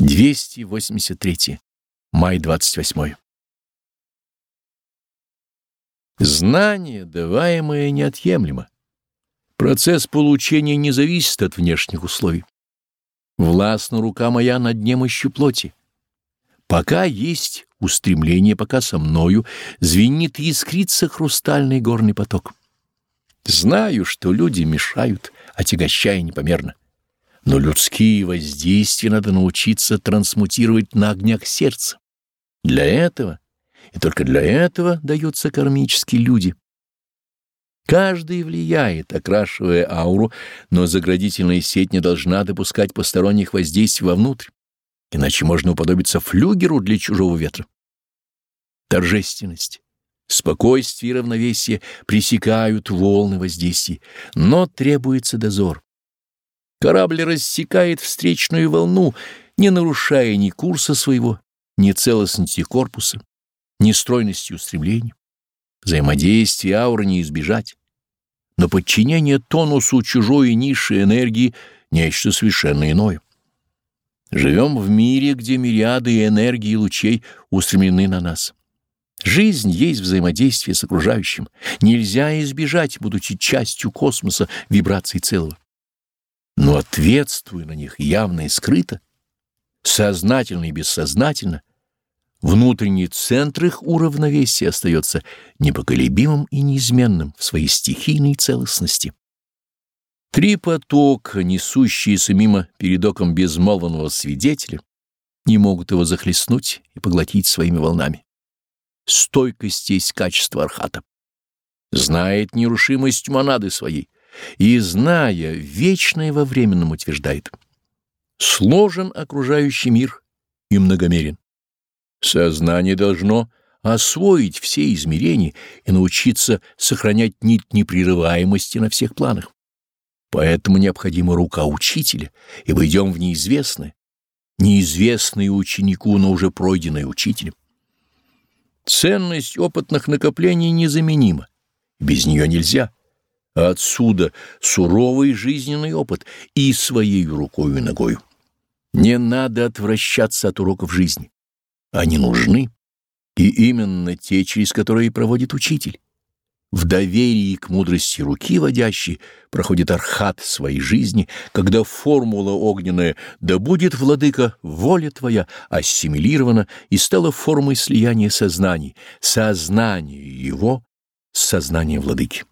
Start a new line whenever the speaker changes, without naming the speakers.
283. Май 28. Знание, даваемое, неотъемлемо. Процесс получения не зависит от внешних условий. Властна рука моя над немощью плоти. Пока есть устремление, пока со мною звенит и искрится хрустальный горный поток. Знаю, что люди мешают, отягощая непомерно. Но людские воздействия надо научиться трансмутировать на огнях сердца. Для этого, и только для этого даются кармические люди. Каждый влияет, окрашивая ауру, но заградительная сеть не должна допускать посторонних воздействий вовнутрь, иначе можно уподобиться флюгеру для чужого ветра. Торжественность, спокойствие и равновесие пресекают волны воздействий, но требуется дозор. Корабль рассекает встречную волну, не нарушая ни курса своего, ни целостности корпуса, ни стройности устремлений. Взаимодействие ауры не избежать, но подчинение тонусу чужой низшей энергии — нечто совершенно иное. Живем в мире, где мириады энергии и лучей устремлены на нас. Жизнь есть взаимодействие с окружающим. Нельзя избежать, будучи частью космоса, вибраций целого но ответствуя на них явно и скрыто, сознательно и бессознательно, внутренний центр их уравновесия остается непоколебимым и неизменным в своей стихийной целостности. Три потока, несущиеся мимо передоком безмолвного свидетеля, не могут его захлестнуть и поглотить своими волнами. Стойкость есть качество архата. Знает нерушимость монады своей — и, зная, вечное во временном утверждает. Сложен окружающий мир и многомерен. Сознание должно освоить все измерения и научиться сохранять нить непрерываемости на всех планах. Поэтому необходима рука учителя, и мы идем в неизвестное, неизвестное ученику, но уже пройденное учителем. Ценность опытных накоплений незаменима, без нее нельзя — Отсюда суровый жизненный опыт и своей рукой и ногою. Не надо отвращаться от уроков жизни. Они нужны, и именно те, через которые проводит учитель. В доверии к мудрости руки водящей проходит архат своей жизни, когда формула огненная «да будет, владыка, воля твоя» ассимилирована и стала формой слияния сознаний, сознания его с сознанием владыки.